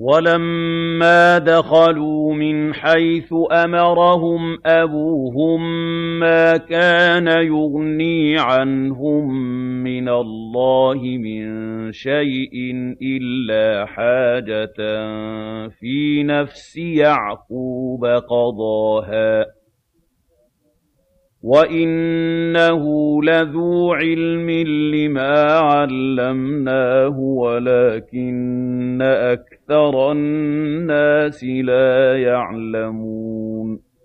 وَلَمَّا دَخَلُوا مِنْ حَيْثُ أَمَرَهُمْ أَبُوهُم مَّا كَانَ يُغْنِي عَنْهُم مِّنَ اللَّهِ مِن شَيْءٍ إِلَّا حَاجَةً فِي نَفْسِ يَعْقُوبَ قَضَاهَا ۚ وَإِنَّهُ لَذُو عِلْمٍ لِّمَا عَلَّمْنَاهُ وَلَٰكِنَّ أَكْثَرَ النَّاسِ لَا يَعْلَمُونَ